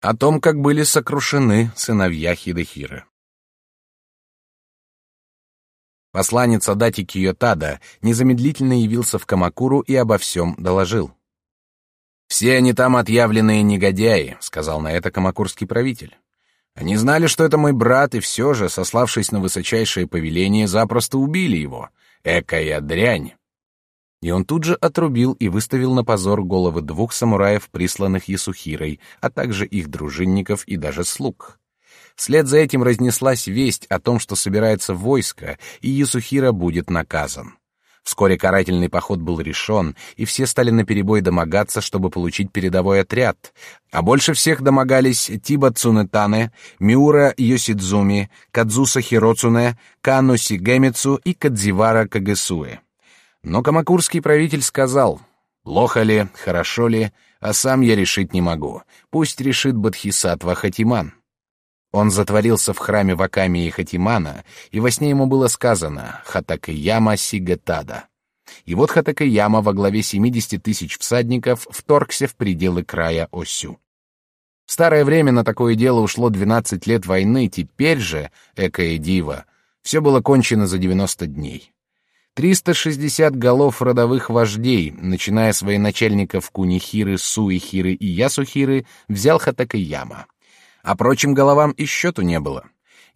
О том, как были сокрушены сыновья Хидехира. Посланец Адати Киотада незамедлительно явился в Камакуру и обо всем доложил. «Все они там отъявленные негодяи», — сказал на это камакурский правитель. «Они знали, что это мой брат, и все же, сославшись на высочайшее повеление, запросто убили его. Экая дрянь!» И он тут же отрубил и выставил на позор головы двух самураев, присланных Ясухирой, а также их дружинников и даже слуг. Вслед за этим разнеслась весть о том, что собирается войско, и Ясухира будет наказан. Вскоре карательный поход был решен, и все стали наперебой домогаться, чтобы получить передовой отряд. А больше всех домогались Тиба Цунетане, Миура Йосидзуми, Кадзуса Хироцуне, Кану Сигемицу и Кадзивара Кагесуэ. Но камакурский правитель сказал, «Плохо ли, хорошо ли, а сам я решить не могу. Пусть решит Бодхисаттва Хатиман». Он затворился в храме Вакамии Хатимана, и во сне ему было сказано «Хатакаяма Сигатада». И вот Хатакаяма во главе 70 тысяч всадников вторгся в пределы края Осю. В старое время на такое дело ушло 12 лет войны, теперь же, экая дива, все было кончено за 90 дней. 360 голов родовых вождей, начиная с военачальников Кунихиры, Суихиры и Ясухиры, взял Хатакаяма. А прочим головам и счету не было.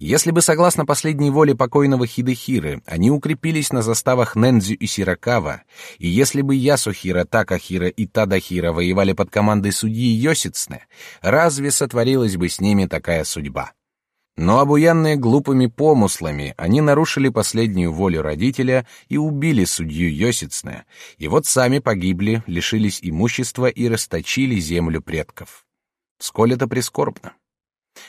Если бы, согласно последней воле покойного Хидехиры, они укрепились на заставах Нендзю и Сиракава, и если бы Ясухира, Такахира и Тадахира воевали под командой судьи Йосицне, разве сотворилась бы с ними такая судьба? Но обуянные глупыми помыслами, они нарушили последнюю волю родителя и убили судью Йосицне, и вот сами погибли, лишились имущества и расточили землю предков. Сколь это прискорбно.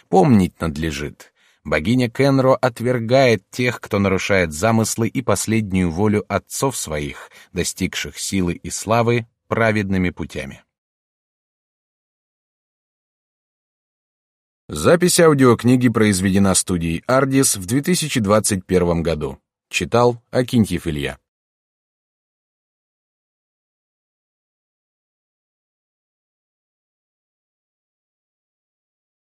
Помнить надлежит. Богиня Кенро отвергает тех, кто нарушает замыслы и последнюю волю отцов своих, достигших силы и славы праведными путями. Запись аудиокниги произведена студией Ardis в 2021 году. Читал Акинтьев Илья.